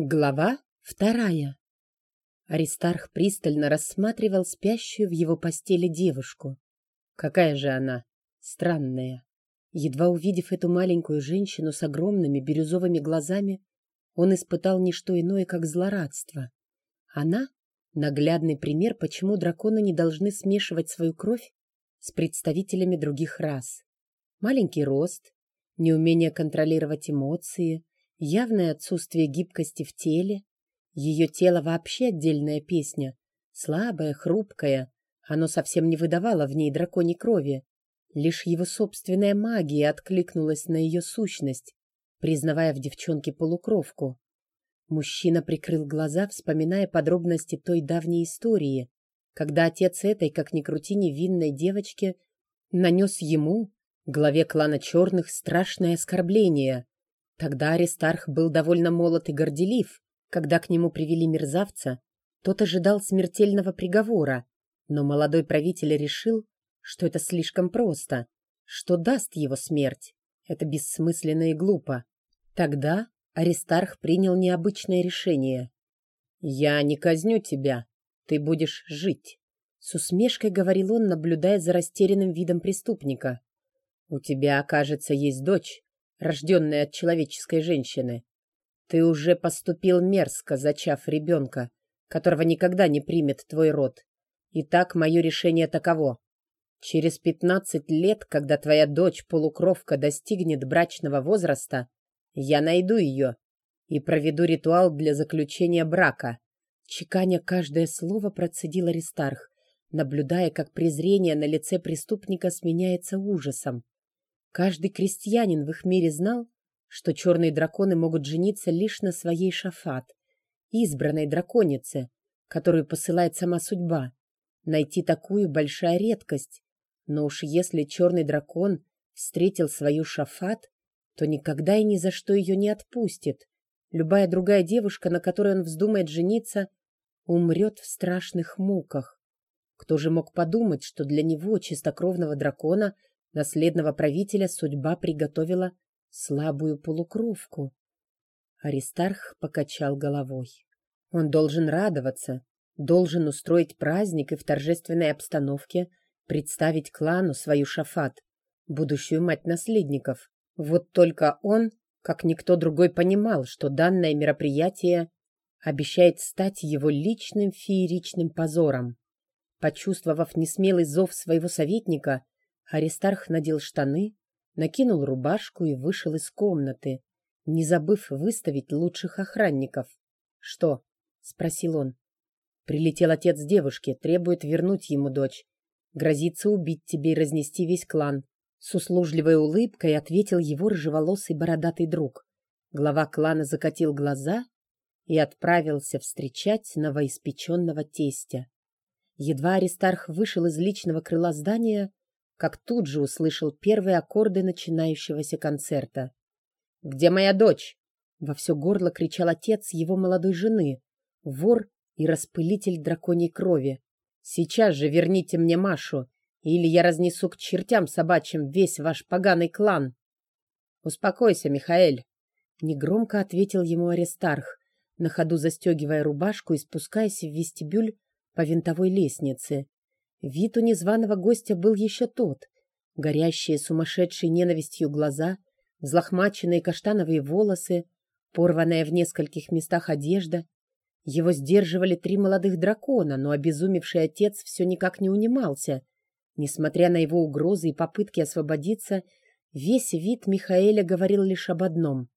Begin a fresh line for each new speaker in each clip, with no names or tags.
Глава вторая. Аристарх пристально рассматривал спящую в его постели девушку. Какая же она странная. Едва увидев эту маленькую женщину с огромными бирюзовыми глазами, он испытал не что иное, как злорадство. Она — наглядный пример, почему драконы не должны смешивать свою кровь с представителями других рас. Маленький рост, неумение контролировать эмоции — Явное отсутствие гибкости в теле. Ее тело вообще отдельная песня. Слабое, хрупкое. Оно совсем не выдавало в ней драконьей крови. Лишь его собственная магия откликнулась на ее сущность, признавая в девчонке полукровку. Мужчина прикрыл глаза, вспоминая подробности той давней истории, когда отец этой, как ни крути, невинной девочки, нанес ему, главе клана черных, страшное оскорбление. Тогда Аристарх был довольно молод и горделив. Когда к нему привели мерзавца, тот ожидал смертельного приговора, но молодой правитель решил, что это слишком просто, что даст его смерть. Это бессмысленно и глупо. Тогда Аристарх принял необычное решение. «Я не казню тебя, ты будешь жить», — с усмешкой говорил он, наблюдая за растерянным видом преступника. «У тебя, кажется, есть дочь, рожденная от человеческой женщины. Ты уже поступил мерзко, зачав ребенка, которого никогда не примет твой род. Итак, мое решение таково. Через пятнадцать лет, когда твоя дочь-полукровка достигнет брачного возраста, я найду ее и проведу ритуал для заключения брака. Чеканя каждое слово процедил Аристарх, наблюдая, как презрение на лице преступника сменяется ужасом. Каждый крестьянин в их мире знал, что черные драконы могут жениться лишь на своей шафат, избранной драконице, которую посылает сама судьба. Найти такую — большая редкость. Но уж если черный дракон встретил свою шафат, то никогда и ни за что ее не отпустит. Любая другая девушка, на которой он вздумает жениться, умрет в страшных муках. Кто же мог подумать, что для него, чистокровного дракона, Наследного правителя судьба приготовила слабую полукровку. Аристарх покачал головой. Он должен радоваться, должен устроить праздник и в торжественной обстановке представить клану свою шафат, будущую мать наследников. Вот только он, как никто другой, понимал, что данное мероприятие обещает стать его личным фееричным позором. Почувствовав несмелый зов своего советника, Аристарх надел штаны, накинул рубашку и вышел из комнаты, не забыв выставить лучших охранников. «Что?» — спросил он. «Прилетел отец девушки, требует вернуть ему дочь. Грозится убить тебе и разнести весь клан». С услужливой улыбкой ответил его рыжеволосый бородатый друг. Глава клана закатил глаза и отправился встречать новоиспеченного тестя. Едва Аристарх вышел из личного крыла здания, как тут же услышал первые аккорды начинающегося концерта. «Где моя дочь?» — во все горло кричал отец его молодой жены, вор и распылитель драконьей крови. «Сейчас же верните мне Машу, или я разнесу к чертям собачьим весь ваш поганый клан!» «Успокойся, Михаэль!» — негромко ответил ему Аристарх, на ходу застегивая рубашку и спускаясь в вестибюль по винтовой лестнице. Вид у незваного гостя был еще тот. Горящие сумасшедшей ненавистью глаза, взлохмаченные каштановые волосы, порванная в нескольких местах одежда. Его сдерживали три молодых дракона, но обезумевший отец все никак не унимался. Несмотря на его угрозы и попытки освободиться, весь вид Михаэля говорил лишь об одном.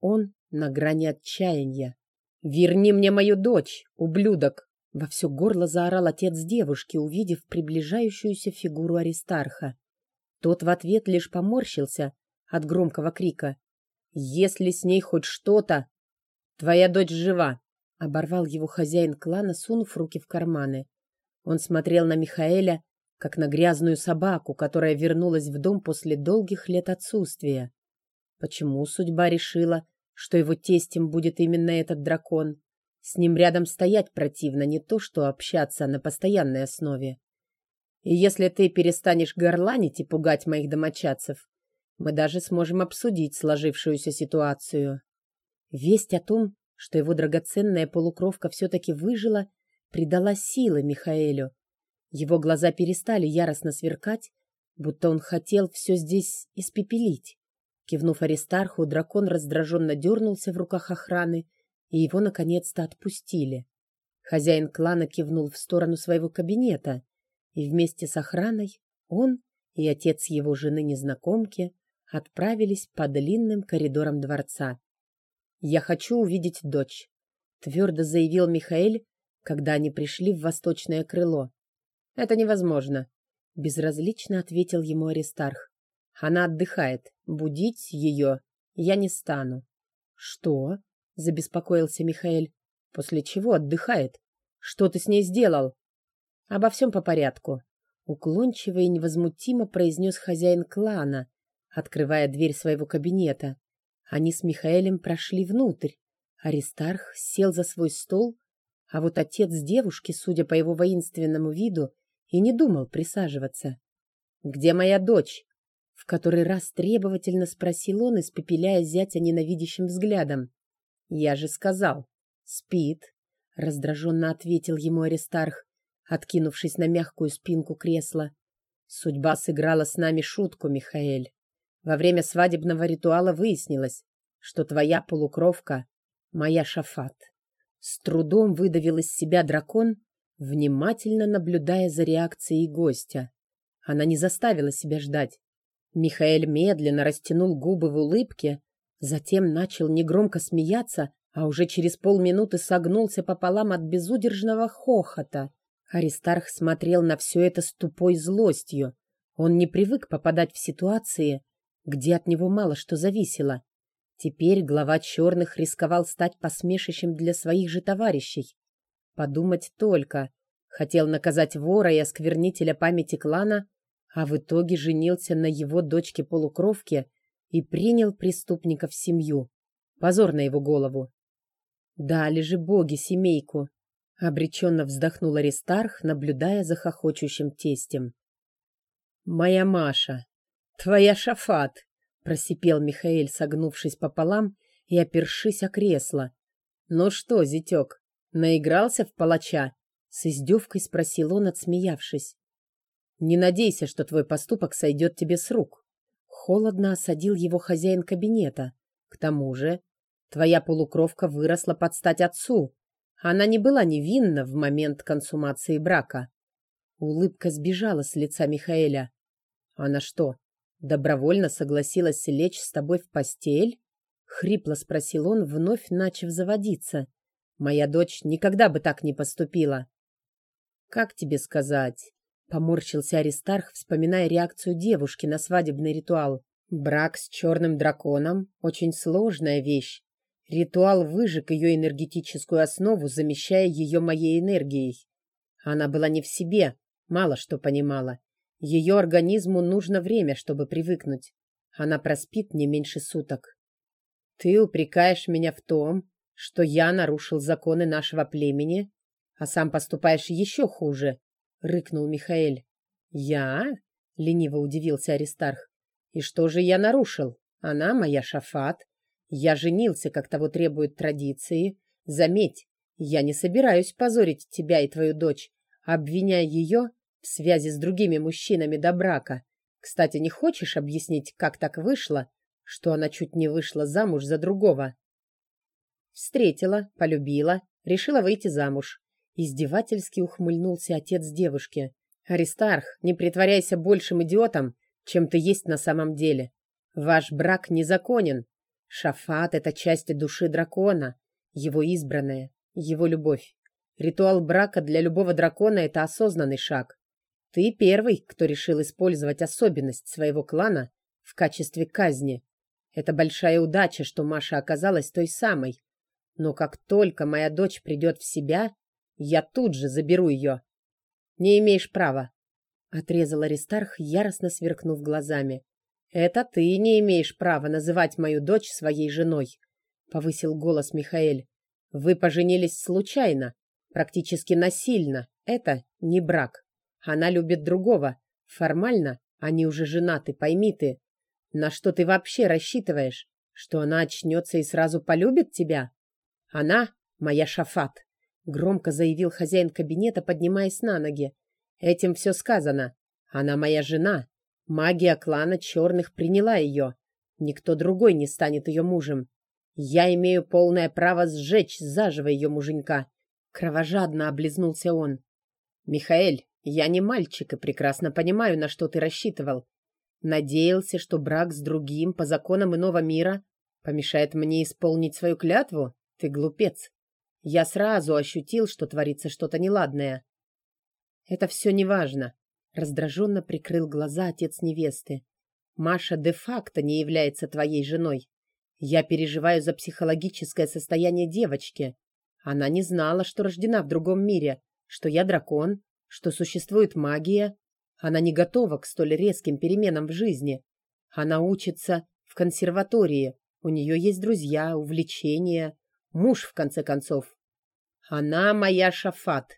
Он на грани отчаяния. «Верни мне мою дочь, ублюдок!» Во все горло заорал отец девушки, увидев приближающуюся фигуру Аристарха. Тот в ответ лишь поморщился от громкого крика. «Если с ней хоть что-то, твоя дочь жива!» — оборвал его хозяин клана, сунув руки в карманы. Он смотрел на Михаэля, как на грязную собаку, которая вернулась в дом после долгих лет отсутствия. Почему судьба решила, что его тестем будет именно этот дракон? С ним рядом стоять противно, не то что общаться на постоянной основе. И если ты перестанешь горланить и пугать моих домочадцев, мы даже сможем обсудить сложившуюся ситуацию. Весть о том, что его драгоценная полукровка все-таки выжила, придала силы Михаэлю. Его глаза перестали яростно сверкать, будто он хотел все здесь испепелить. Кивнув Аристарху, дракон раздраженно дернулся в руках охраны, и его наконец-то отпустили. Хозяин клана кивнул в сторону своего кабинета, и вместе с охраной он и отец его жены-незнакомки отправились по длинным коридорам дворца. «Я хочу увидеть дочь», — твердо заявил Михаэль, когда они пришли в восточное крыло. «Это невозможно», — безразлично ответил ему Аристарх. «Она отдыхает. Будить ее я не стану». «Что?» — забеспокоился Михаэль. «После чего отдыхает? Что ты с ней сделал?» «Обо всем по порядку», — уклончиво и невозмутимо произнес хозяин клана, открывая дверь своего кабинета. Они с Михаэлем прошли внутрь. Аристарх сел за свой стол, а вот отец девушки, судя по его воинственному виду, и не думал присаживаться. «Где моя дочь?» В который раз требовательно спросил он, испепеляя зятя ненавидящим взглядом. «Я же сказал. Спит», — раздраженно ответил ему Аристарх, откинувшись на мягкую спинку кресла. «Судьба сыграла с нами шутку, Михаэль. Во время свадебного ритуала выяснилось, что твоя полукровка — моя шафат. С трудом выдавил из себя дракон, внимательно наблюдая за реакцией гостя. Она не заставила себя ждать. Михаэль медленно растянул губы в улыбке, затем начал негромко смеяться, а уже через полминуты согнулся пополам от безудержного хохота. Аристарх смотрел на все это с тупой злостью. Он не привык попадать в ситуации, где от него мало что зависело. Теперь глава черных рисковал стать посмешищем для своих же товарищей. Подумать только. Хотел наказать вора и осквернителя памяти клана, а в итоге женился на его дочке-полукровке и принял преступника в семью. Позор на его голову. Дали же боги семейку. Обреченно вздохнул Аристарх, наблюдая за хохочущим тестем. «Моя Маша, «Твоя шафат!» — просипел Михаэль, согнувшись пополам и опершись о кресло. «Ну что, зятек, наигрался в палача?» — с издевкой спросил он, отсмеявшись. «Не надейся, что твой поступок сойдет тебе с рук». Холодно осадил его хозяин кабинета. «К тому же, твоя полукровка выросла под стать отцу. Она не была невинна в момент консумации брака». Улыбка сбежала с лица Михаэля. «Она что, добровольно согласилась лечь с тобой в постель?» — хрипло спросил он, вновь начав заводиться. «Моя дочь никогда бы так не поступила». «Как тебе сказать?» — поморщился Аристарх, вспоминая реакцию девушки на свадебный ритуал. «Брак с черным драконом — очень сложная вещь. Ритуал выжег ее энергетическую основу, замещая ее моей энергией. Она была не в себе, мало что понимала. Ее организму нужно время, чтобы привыкнуть. Она проспит не меньше суток. Ты упрекаешь меня в том, что я нарушил законы нашего племени, а сам поступаешь еще хуже, — рыкнул Михаэль. Я? — лениво удивился Аристарх. И что же я нарушил? Она моя шафат. Я женился, как того требуют традиции. Заметь, я не собираюсь позорить тебя и твою дочь, обвиняя ее в связи с другими мужчинами до брака. Кстати, не хочешь объяснить, как так вышло, что она чуть не вышла замуж за другого? Встретила, полюбила, решила выйти замуж. Издевательски ухмыльнулся отец девушки. Аристарх, не притворяйся большим идиотом, чем ты есть на самом деле. Ваш брак незаконен. Шафат — это часть души дракона, его избранная, его любовь. Ритуал брака для любого дракона — это осознанный шаг. Ты первый, кто решил использовать особенность своего клана в качестве казни. Это большая удача, что Маша оказалась той самой. Но как только моя дочь придет в себя, я тут же заберу ее. Не имеешь права. Отрезал Аристарх, яростно сверкнув глазами. Это ты не имеешь права называть мою дочь своей женой. Повысил голос Михаэль. Вы поженились случайно, практически насильно. Это не брак. Она любит другого. Формально они уже женаты, пойми ты. На что ты вообще рассчитываешь? Что она очнется и сразу полюбит тебя? Она моя Шафат, громко заявил хозяин кабинета, поднимаясь на ноги. Этим все сказано. Она моя жена. Магия клана черных приняла ее. Никто другой не станет ее мужем. Я имею полное право сжечь заживо ее муженька. Кровожадно облизнулся он. Михаэль, я не мальчик и прекрасно понимаю, на что ты рассчитывал. Надеялся, что брак с другим по законам иного мира помешает мне исполнить свою клятву? Ты глупец. Я сразу ощутил, что творится что-то неладное. Это все неважно. Раздраженно прикрыл глаза отец невесты. Маша де-факто не является твоей женой. Я переживаю за психологическое состояние девочки. Она не знала, что рождена в другом мире, что я дракон, что существует магия. Она не готова к столь резким переменам в жизни. Она учится в консерватории. У нее есть друзья, увлечения, муж, в конце концов. Она моя Шафат,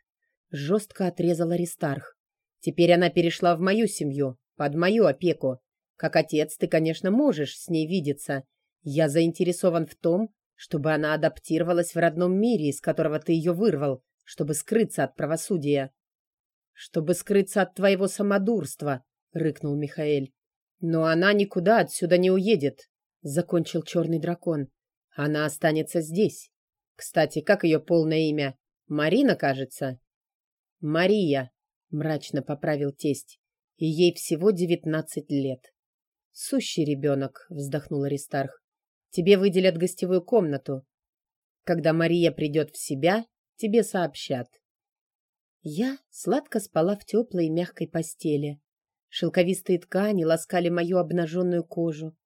жестко отрезал Аристарх. Теперь она перешла в мою семью, под мою опеку. Как отец ты, конечно, можешь с ней видеться. Я заинтересован в том, чтобы она адаптировалась в родном мире, из которого ты ее вырвал, чтобы скрыться от правосудия. Чтобы скрыться от твоего самодурства, рыкнул Михаэль. Но она никуда отсюда не уедет, закончил черный дракон. Она останется здесь. Кстати, как ее полное имя? Марина, кажется. Мария, мрачно поправил тесть. И ей всего девятнадцать лет. Сущий ребенок, вздохнул Аристарх. Тебе выделят гостевую комнату. Когда Мария придет в себя, тебе сообщат. Я сладко спала в теплой и мягкой постели. Шелковистые ткани ласкали мою обнаженную кожу.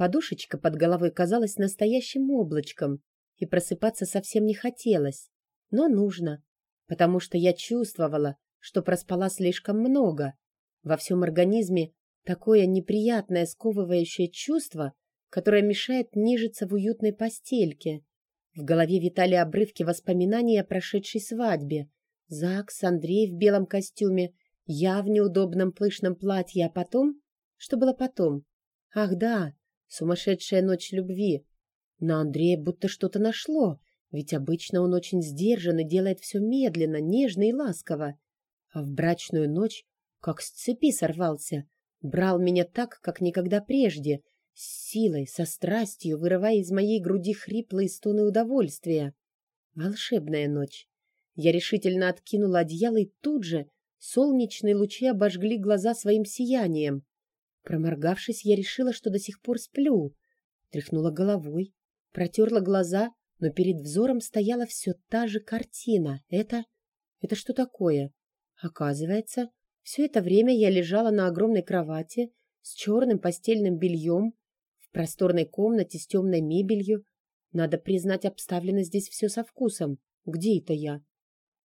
Подушечка под головой казалась настоящим облачком, и просыпаться совсем не хотелось. Но нужно, потому что я чувствовала, что проспала слишком много. Во всем организме такое неприятное сковывающее чувство, которое мешает нежиться в уютной постельке. В голове витали обрывки воспоминаний о прошедшей свадьбе. Закс, Андрей в белом костюме, я в неудобном пышном платье, а потом... Что было потом? Ах да, сумасшедшая ночь любви. На Андрея будто что-то нашло, ведь обычно он очень сдержан и делает все медленно, нежно и ласково. А в брачную ночь, как с цепи сорвался, брал меня так, как никогда прежде, с силой, со страстью, вырывая из моей груди хриплые стоны удовольствия. Волшебная ночь. Я решительно откинула одеяло, и тут же солнечные лучи обожгли глаза своим сиянием. Проморгавшись, я решила, что до сих пор сплю. Тряхнула головой, протерла глаза, но перед взором стояла все та же картина. Это... это что такое? Оказывается, все это время я лежала на огромной кровати с черным постельным бельем, в просторной комнате с темной мебелью. Надо признать, обставлено здесь все со вкусом. Где это я?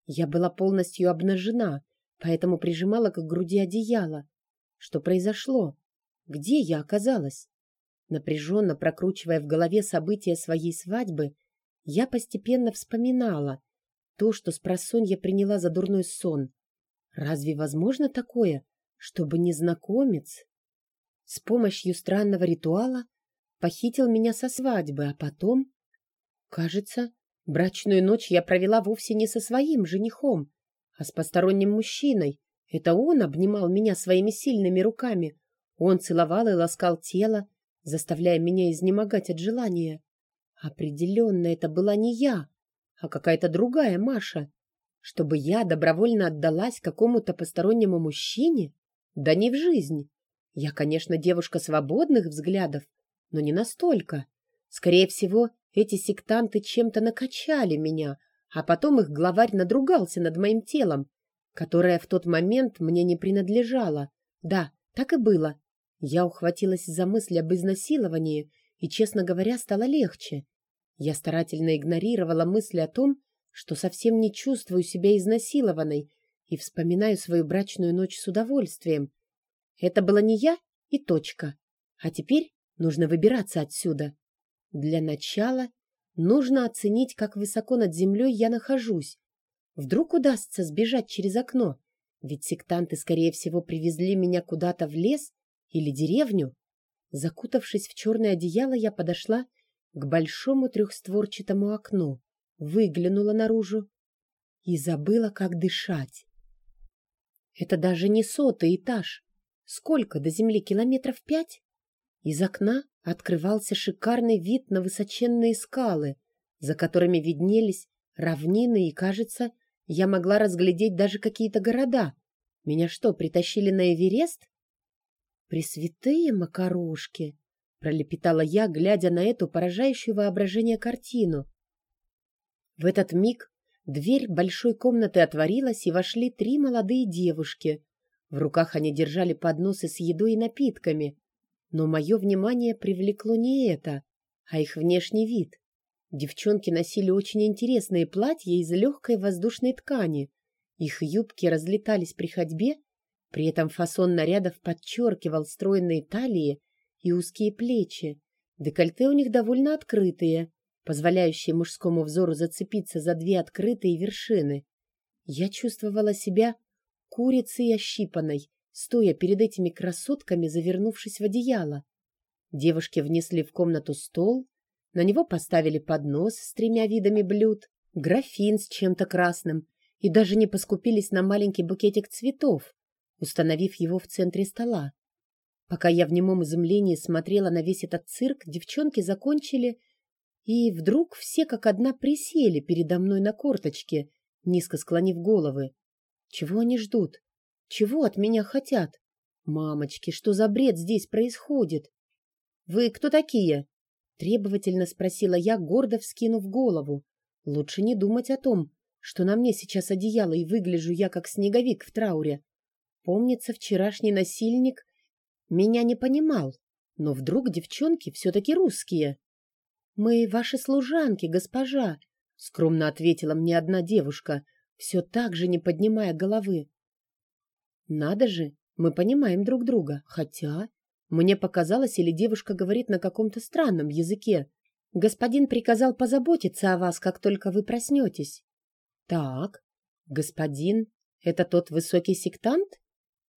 Я была полностью обнажена, поэтому прижимала к груди одеяло. Что произошло? Где я оказалась? Напряженно прокручивая в голове события своей свадьбы, я постепенно вспоминала то, что с просонья приняла за дурной сон. Разве возможно такое, чтобы незнакомец с помощью странного ритуала похитил меня со свадьбы, а потом... Кажется, брачную ночь я провела вовсе не со своим женихом, а с посторонним мужчиной. Это он обнимал меня своими сильными руками. Он целовал и ласкал тело, заставляя меня изнемогать от желания. Определенно, это была не я, а какая-то другая Маша. Чтобы я добровольно отдалась какому-то постороннему мужчине? Да не в жизнь. Я, конечно, девушка свободных взглядов, но не настолько. Скорее всего, эти сектанты чем-то накачали меня, а потом их главарь надругался над моим телом, которое в тот момент мне не принадлежало. Да, так и было. Я ухватилась за мысль об изнасиловании, и, честно говоря, стало легче. Я старательно игнорировала мысли о том, что совсем не чувствую себя изнасилованной и вспоминаю свою брачную ночь с удовольствием. Это была не я и точка. А теперь Нужно выбираться отсюда. Для начала нужно оценить, как высоко над землей я нахожусь. Вдруг удастся сбежать через окно, ведь сектанты, скорее всего, привезли меня куда-то в лес или деревню. Закутавшись в черное одеяло, я подошла к большому трехстворчатому окну. выглянула наружу и забыла, как дышать. Это даже не сотый этаж. Сколько до земли? Километров пять? Из окна открывался шикарный вид на высоченные скалы, за которыми виднелись равнины, и, кажется, я могла разглядеть даже какие-то города. Меня что, притащили на Эверест? Пресвятые макарошки! Пролепетала я, глядя на эту поражающую воображение картину. В этот миг дверь большой комнаты отворилась, и вошли три молодые девушки. В руках они держали подносы с едой и напитками. Но мое внимание привлекло не это, а их внешний вид. Девчонки носили очень интересные платья из легкой воздушной ткани. Их юбки разлетались при ходьбе, при этом фасон нарядов подчеркивал стройные талии и узкие плечи. Декольте у них довольно открытые, позволяющие мужскому взору зацепиться за две открытые вершины. Я чувствовала себя курицей ощипанной, стоя перед этими красотками, завернувшись в одеяло. Девушки внесли в комнату стол, на него поставили поднос с тремя видами блюд, графин с чем-то красным и даже не поскупились на маленький букетик цветов, установив его в центре стола. Пока я в немом изумлении смотрела на весь этот цирк, девчонки закончили, и вдруг все как одна присели передо мной на корточке, низко склонив головы. Чего они ждут? Чего от меня хотят? Мамочки, что за бред здесь происходит? Вы кто такие? Требовательно спросила я, гордо вскинув голову. Лучше не думать о том, что на мне сейчас одеяло, и выгляжу я как снеговик в трауре. Помнится, вчерашний насильник меня не понимал, но вдруг девчонки все-таки русские. — Мы ваши служанки, госпожа, — скромно ответила мне одна девушка, все так же не поднимая головы. — Надо же, мы понимаем друг друга, хотя... Мне показалось, или девушка говорит на каком-то странном языке. Господин приказал позаботиться о вас, как только вы проснетесь. Так, господин — это тот высокий сектант?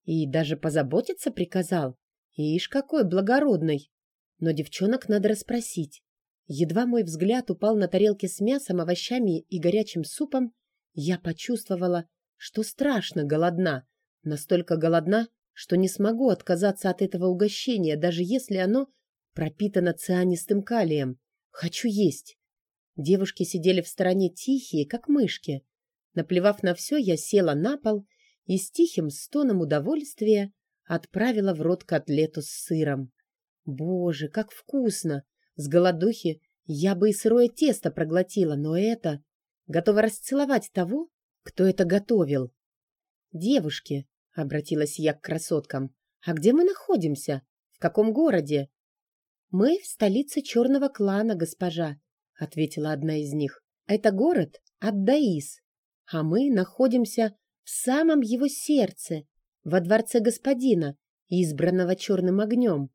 И даже позаботиться приказал? Ишь, какой благородный! Но девчонок надо расспросить. Едва мой взгляд упал на тарелки с мясом, овощами и горячим супом, я почувствовала, что страшно голодна, настолько голодна, что не смогу отказаться от этого угощения, даже если оно пропитано цианистым калием. Хочу есть. Девушки сидели в стороне тихие, как мышки. Наплевав на все, я села на пол и с тихим стоном удовольствия отправила в рот котлету с сыром. Боже, как вкусно! С голодухи я бы и сырое тесто проглотила, но это... Готова расцеловать того, кто это готовил. Девушки, — обратилась я к красоткам. «А где мы находимся? В каком городе?» «Мы в столице черного клана, госпожа», — ответила одна из них. «Это город Аддаис, а мы находимся в самом его сердце, во дворце господина, избранного черным огнем».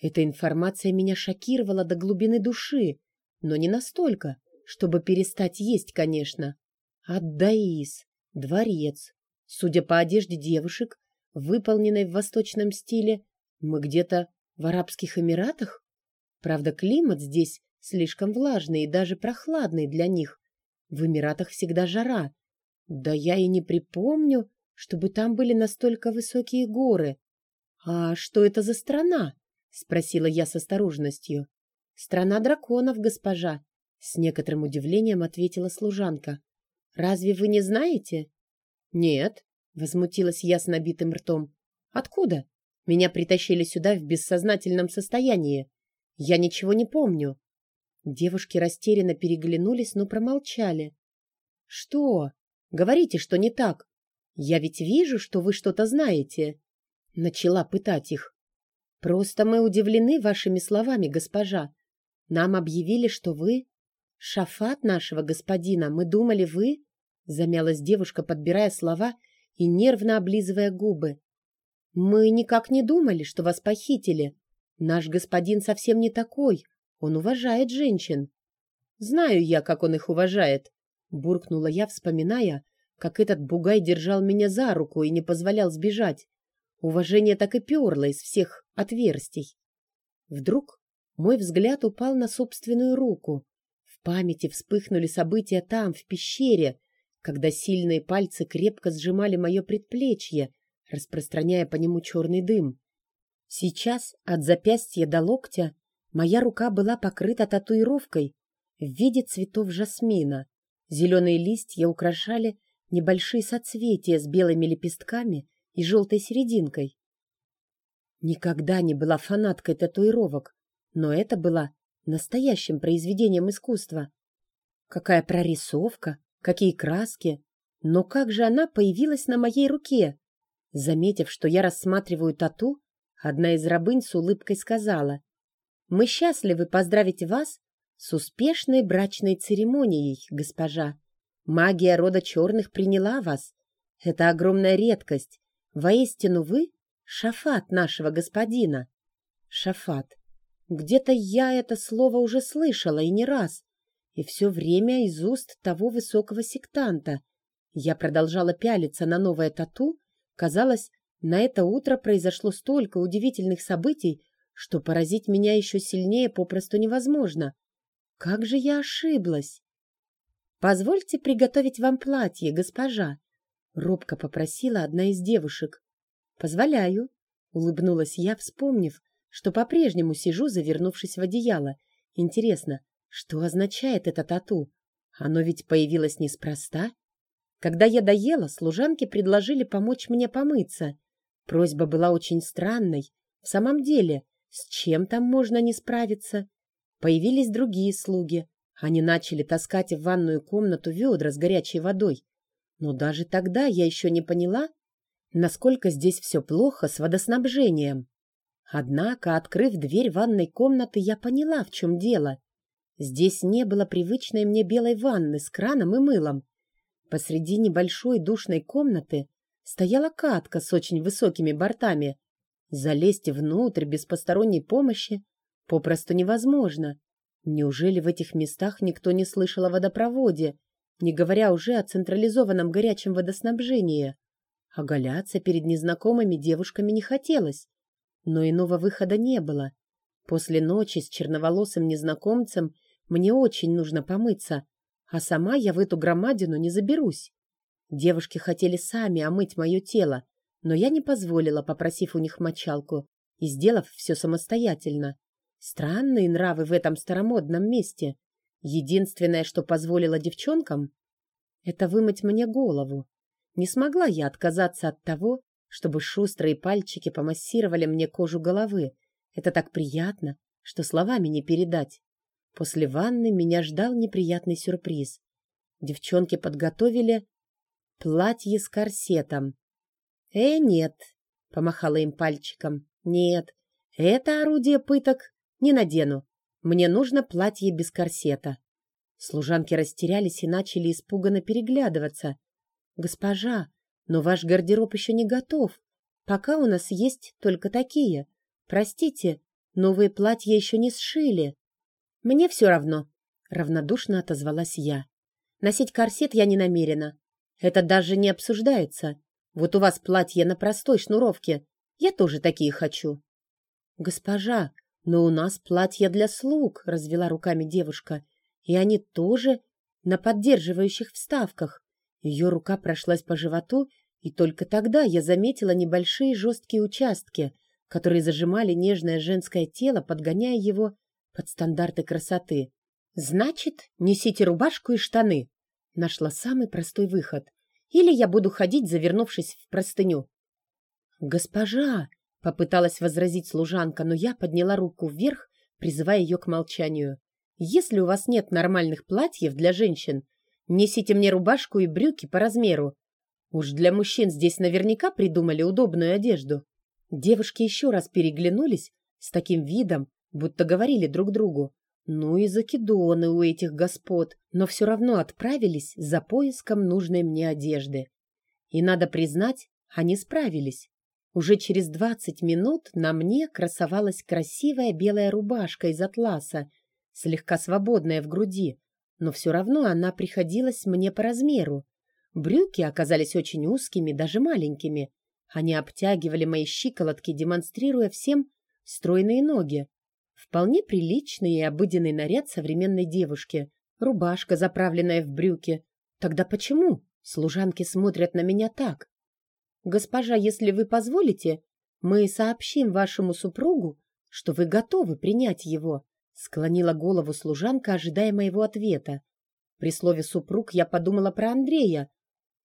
Эта информация меня шокировала до глубины души, но не настолько, чтобы перестать есть, конечно. Аддаис, дворец, Судя по одежде девушек, выполненной в восточном стиле, мы где-то в Арабских Эмиратах? Правда, климат здесь слишком влажный и даже прохладный для них. В Эмиратах всегда жара. Да я и не припомню, чтобы там были настолько высокие горы. «А что это за страна?» — спросила я с осторожностью. «Страна драконов, госпожа», — с некоторым удивлением ответила служанка. «Разве вы не знаете?» «Нет», — возмутилась я с набитым ртом. «Откуда? Меня притащили сюда в бессознательном состоянии. Я ничего не помню». Девушки растерянно переглянулись, но промолчали. «Что? Говорите, что не так. Я ведь вижу, что вы что-то знаете». Начала пытать их. «Просто мы удивлены вашими словами, госпожа. Нам объявили, что вы шафат нашего господина. Мы думали, вы Замялась девушка, подбирая слова и нервно облизывая губы. «Мы никак не думали, что вас похитили. Наш господин совсем не такой. Он уважает женщин». «Знаю я, как он их уважает», — буркнула я, вспоминая, как этот бугай держал меня за руку и не позволял сбежать. Уважение так и перло из всех отверстий. Вдруг мой взгляд упал на собственную руку. В памяти вспыхнули события там, в пещере, когда сильные пальцы крепко сжимали мое предплечье, распространяя по нему черный дым. Сейчас от запястья до локтя моя рука была покрыта татуировкой в виде цветов жасмина. Зеленые листья украшали небольшие соцветия с белыми лепестками и желтой серединкой. Никогда не была фанаткой татуировок, но это была настоящим произведением искусства. Какая прорисовка, какие краски. Но как же она появилась на моей руке? Заметив, что я рассматриваю тату, одна из рабынь с улыбкой сказала, «Мы счастливы поздравить вас с успешной брачной церемонией, госпожа. Магия рода черных приняла вас. Это огромная редкость. Воистину вы — шафат нашего господина». «Шафат. Где-то я это слово уже слышала и не раз, и все время из уст того высокого сектанта. Я продолжала пялиться на новое тату. Казалось, на это утро произошло столько удивительных событий, что поразить меня еще сильнее попросту невозможно. Как же я ошиблась! «Позвольте приготовить вам платье, госпожа», — робко попросила одна из девушек. «Позволяю», — улыбнулась я, вспомнив, что по-прежнему сижу, завернувшись в одеяло. Интересно, что означает это тату? Оно ведь появилось неспроста. Когда я доела, служанки предложили помочь мне помыться. Просьба была очень странной. В самом деле, с чем там можно не справиться? Появились другие слуги. Они начали таскать в ванную комнату ведра с горячей водой. Но даже тогда я еще не поняла, насколько здесь все плохо с водоснабжением. Однако, открыв дверь ванной комнаты, я поняла, в чем дело. Здесь не было привычной мне белой ванны с краном и мылом. Посреди небольшой душной комнаты стояла катка с очень высокими бортами. Залезть внутрь без посторонней помощи попросту невозможно. Неужели в этих местах никто не слышал о водопроводе, не говоря уже о централизованном горячем водоснабжении? Оголяться перед незнакомыми девушками не хотелось. Но иного выхода не было. После ночи с черноволосым незнакомцем мне очень нужно помыться, а сама я в эту громадину не заберусь. Девушки хотели сами омыть мое тело, но я не позволила, попросив у них мочалку и сделав все самостоятельно. Странные нравы в этом старомодном месте. Единственное, что позволила девчонкам, это вымыть мне голову. Не смогла я отказаться от того, чтобы шустрые пальчики помассировали мне кожу головы. Это так приятно, что словами не передать. После ванны меня ждал неприятный сюрприз. Девчонки подготовили платье с корсетом. «Э, нет», — помахала им пальчиком, — «нет, это орудие пыток не надену. Мне нужно платье без корсета». Служанки растерялись и начали испуганно переглядываться. «Госпожа, но ваш гардероб еще не готов. Пока у нас есть только такие. Простите, новые платья еще не сшили. Мне все равно, — равнодушно отозвалась я. Носить корсет я не намерена. Это даже не обсуждается. Вот у вас платье на простой шнуровке. Я тоже такие хочу. Госпожа, но у нас платье для слуг, — развела руками девушка. И они тоже на поддерживающих вставках. Ее рука прошлась по животу, и только тогда я заметила небольшие жесткие участки, которые зажимали нежное женское тело, подгоняя его под стандарты красоты. «Значит, несите рубашку и штаны!» Нашла самый простой выход. «Или я буду ходить, завернувшись в простыню». «Госпожа!» — попыталась возразить служанка, но я подняла руку вверх, призывая ее к молчанию. «Если у вас нет нормальных платьев для женщин, Несите мне рубашку и брюки по размеру. Уж для мужчин здесь наверняка придумали удобную одежду. Девушки еще раз переглянулись с таким видом, будто говорили друг другу. Ну и закидоны у этих господ, но все равно отправились за поиском нужной мне одежды. И надо признать, они справились. Уже через двадцать минут на мне красовалась красивая белая рубашка из атласа, слегка свободная в груди, но все равно она приходилась мне по размеру. Брюки оказались очень узкими, даже маленькими. Они обтягивали мои щиколотки, демонстрируя всем стройные ноги. Вполне приличный и обыденный наряд современной девушки, рубашка, заправленная в брюки. Тогда почему служанки смотрят на меня так? Госпожа, если вы позволите, мы сообщим вашему супругу, что вы готовы принять его. Склонила голову служанка, ожидая моего ответа. При слове «супруг» я подумала про Андрея.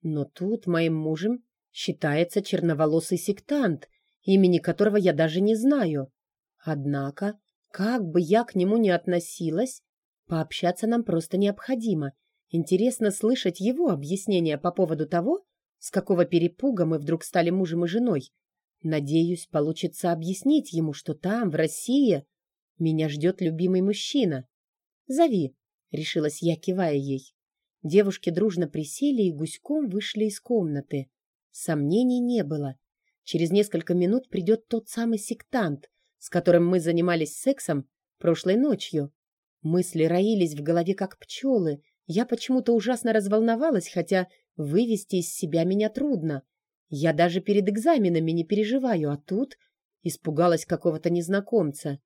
Но тут моим мужем считается черноволосый сектант, имени которого я даже не знаю. Однако, как бы я к нему ни относилась, пообщаться нам просто необходимо. Интересно слышать его объяснение по поводу того, с какого перепуга мы вдруг стали мужем и женой. Надеюсь, получится объяснить ему, что там, в России, меня ждет любимый мужчина. «Зови», — решилась я, кивая ей. Девушки дружно присели и гуськом вышли из комнаты. Сомнений не было. Через несколько минут придет тот самый сектант, с которым мы занимались сексом прошлой ночью. Мысли роились в голове, как пчелы. Я почему-то ужасно разволновалась, хотя вывести из себя меня трудно. Я даже перед экзаменами не переживаю, а тут испугалась какого-то незнакомца.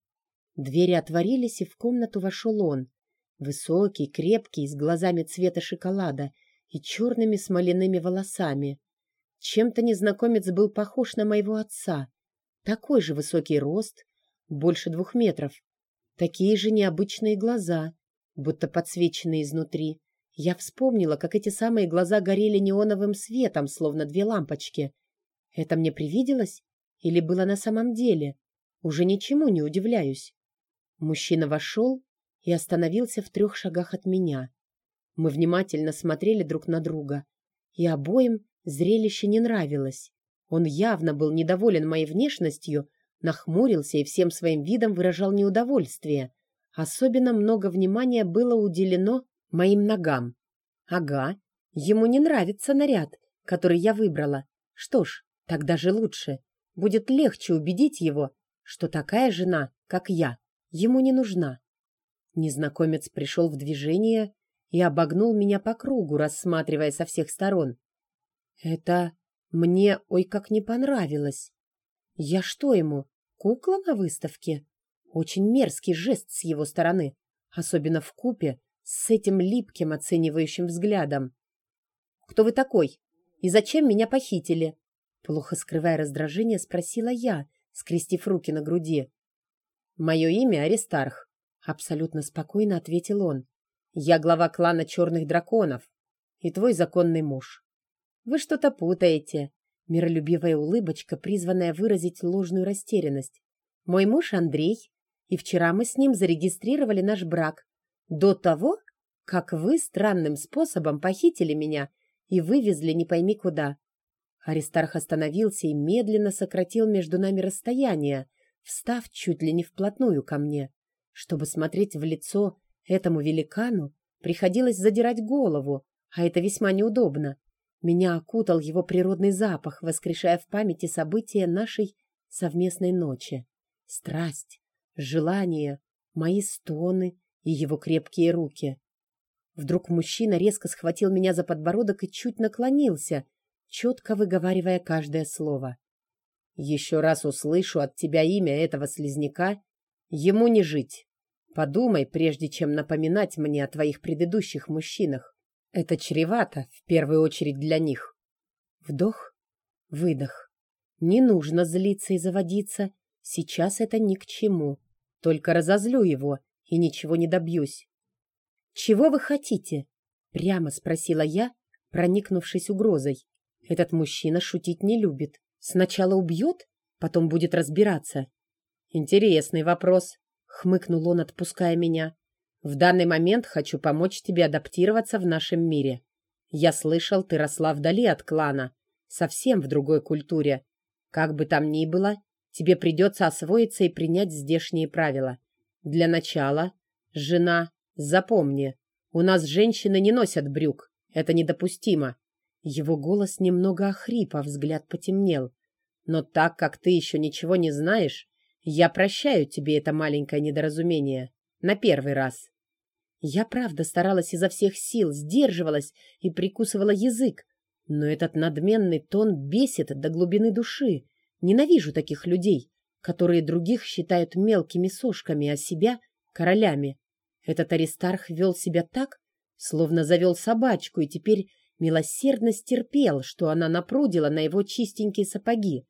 Двери отворились, и в комнату вошел он. Высокий, крепкий, с глазами цвета шоколада и черными смоляными волосами. Чем-то незнакомец был похож на моего отца. Такой же высокий рост, больше двух метров. Такие же необычные глаза, будто подсвеченные изнутри. Я вспомнила, как эти самые глаза горели неоновым светом, словно две лампочки. Это мне привиделось или было на самом деле? Уже ничему не удивляюсь. Мужчина вошел и остановился в трех шагах от меня. Мы внимательно смотрели друг на друга, и обоим Зрелище не нравилось. Он явно был недоволен моей внешностью, нахмурился и всем своим видом выражал неудовольствие. Особенно много внимания было уделено моим ногам. Ага, ему не нравится наряд, который я выбрала. Что ж, тогда же лучше. Будет легче убедить его, что такая жена, как я, ему не нужна. Незнакомец пришел в движение и обогнул меня по кругу, рассматривая со всех сторон. Это мне ой как не понравилось. Я что ему, кукла на выставке? Очень мерзкий жест с его стороны, особенно в купе с этим липким оценивающим взглядом. «Кто вы такой? И зачем меня похитили?» Плохо скрывая раздражение, спросила я, скрестив руки на груди. «Мое имя Аристарх», — абсолютно спокойно ответил он. «Я глава клана Черных Драконов и твой законный муж». Вы что-то путаете. Миролюбивая улыбочка, призванная выразить ложную растерянность. Мой муж Андрей, и вчера мы с ним зарегистрировали наш брак. До того, как вы странным способом похитили меня и вывезли не пойми куда. Аристарх остановился и медленно сократил между нами расстояние, встав чуть ли не вплотную ко мне. Чтобы смотреть в лицо этому великану, приходилось задирать голову, а это весьма неудобно. Меня окутал его природный запах, воскрешая в памяти события нашей совместной ночи. Страсть, желание, мои стоны и его крепкие руки. Вдруг мужчина резко схватил меня за подбородок и чуть наклонился, четко выговаривая каждое слово. «Еще раз услышу от тебя имя этого слизняка, ему не жить. Подумай, прежде чем напоминать мне о твоих предыдущих мужчинах. Это чревато, в первую очередь для них. Вдох, выдох. Не нужно злиться и заводиться. Сейчас это ни к чему. Только разозлю его и ничего не добьюсь. «Чего вы хотите?» — прямо спросила я, проникнувшись угрозой. «Этот мужчина шутить не любит. Сначала убьет, потом будет разбираться». «Интересный вопрос», — хмыкнул он, отпуская меня. В данный момент хочу помочь тебе адаптироваться в нашем мире. Я слышал, ты росла вдали от клана, совсем в другой культуре. Как бы там ни было, тебе придется освоиться и принять здешние правила. Для начала, жена, запомни, у нас женщины не носят брюк. Это недопустимо. Его голос немного охрип, а взгляд потемнел. Но так как ты еще ничего не знаешь, я прощаю тебе это маленькое недоразумение. На первый раз. Я правда старалась изо всех сил, сдерживалась и прикусывала язык. Но этот надменный тон бесит до глубины души. Ненавижу таких людей, которые других считают мелкими сошками, а себя — королями. Этот Аристарх вел себя так, словно завел собачку, и теперь милосердно стерпел, что она напрудила на его чистенькие сапоги.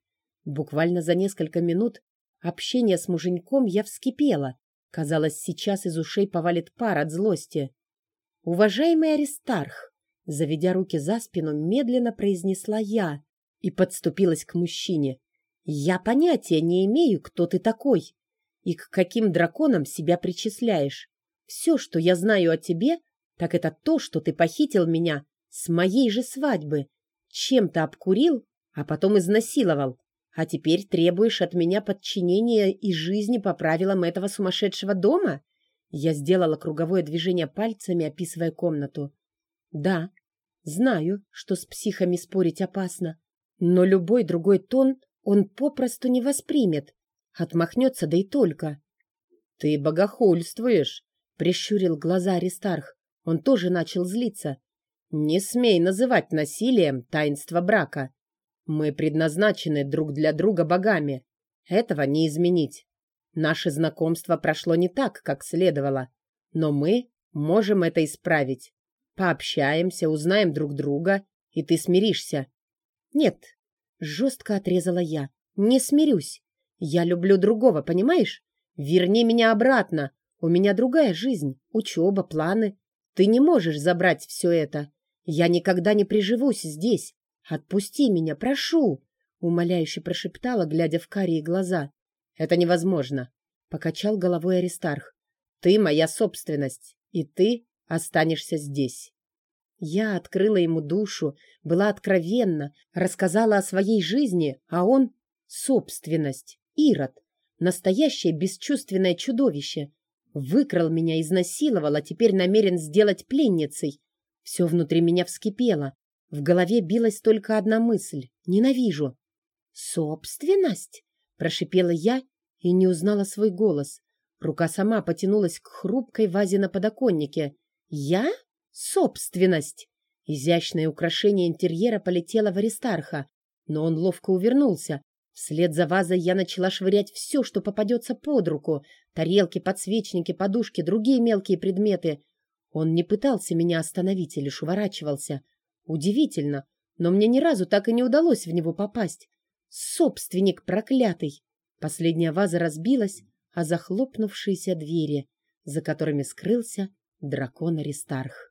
Буквально за несколько минут общения с муженьком я вскипела. Казалось, сейчас из ушей повалит пар от злости. «Уважаемый Аристарх!» Заведя руки за спину, медленно произнесла я и подступилась к мужчине. «Я понятия не имею, кто ты такой и к каким драконам себя причисляешь. Все, что я знаю о тебе, так это то, что ты похитил меня с моей же свадьбы, чем-то обкурил, а потом изнасиловал, а теперь требуешь от меня подчинения и жизни по правилам этого сумасшедшего дома?» Я сделала круговое движение пальцами, описывая комнату. «Да, знаю, что с психами спорить опасно, но любой другой тон он попросту не воспримет, отмахнется да и только». «Ты богохульствуешь!» — прищурил глаза Аристарх. Он тоже начал злиться. «Не смей называть насилием таинство брака. Мы предназначены друг для друга богами. Этого не изменить. Наше знакомство прошло не так, как следовало, но мы можем это исправить. Пообщаемся, узнаем друг друга, и ты смиришься. Нет, жестко отрезала я. Не смирюсь. Я люблю другого, понимаешь? Верни меня обратно. У меня другая жизнь, учеба, планы. Ты не можешь забрать все это. Я никогда не приживусь здесь. «Отпусти меня, прошу!» — умоляюще прошептала, глядя в карие глаза. «Это невозможно!» — покачал головой Аристарх. «Ты моя собственность, и ты останешься здесь!» Я открыла ему душу, была откровенна, рассказала о своей жизни, а он — собственность, Ирод, настоящее бесчувственное чудовище. Выкрал меня, изнасиловал, а теперь намерен сделать пленницей. Все внутри меня вскипело, в голове билась только одна мысль — ненавижу. «Собственность?» — прошипела я и не узнала свой голос. Рука сама потянулась к хрупкой вазе на подоконнике. «Я? Собственность!» Изящное украшение интерьера полетело в Аристарха, но он ловко увернулся. Вслед за вазой я начала швырять все, что попадется под руку. Тарелки, подсвечники, подушки, другие мелкие предметы. Он не пытался меня остановить и лишь уворачивался — Удивительно, но мне ни разу так и не удалось в него попасть. Собственник проклятый! Последняя ваза разбилась, а захлопнувшиеся двери, за которыми скрылся дракон Аристарх.